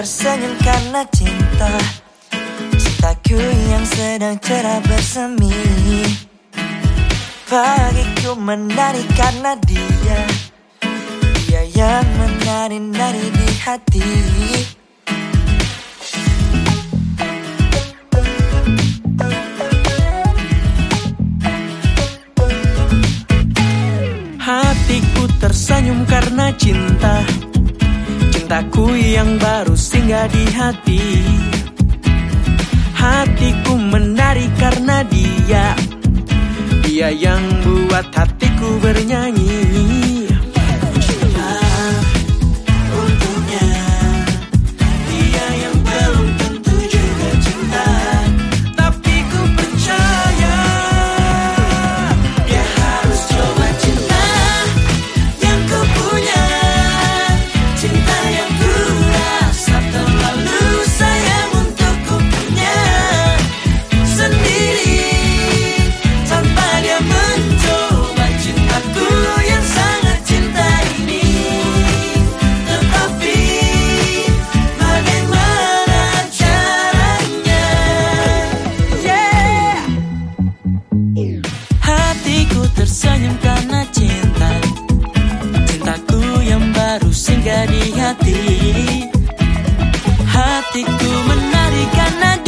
tersenyum karena cinta. Cintaku yang sedang cerah bersemi. Bagiku menari karena dia. Dia yang menari-nari di hati. Hatiku tersenyum karena cinta. Cintaku yang baru singgah di hati. Hatiku menari karena dia. Dia yang buat hatiku hati. Hatiku menarik karena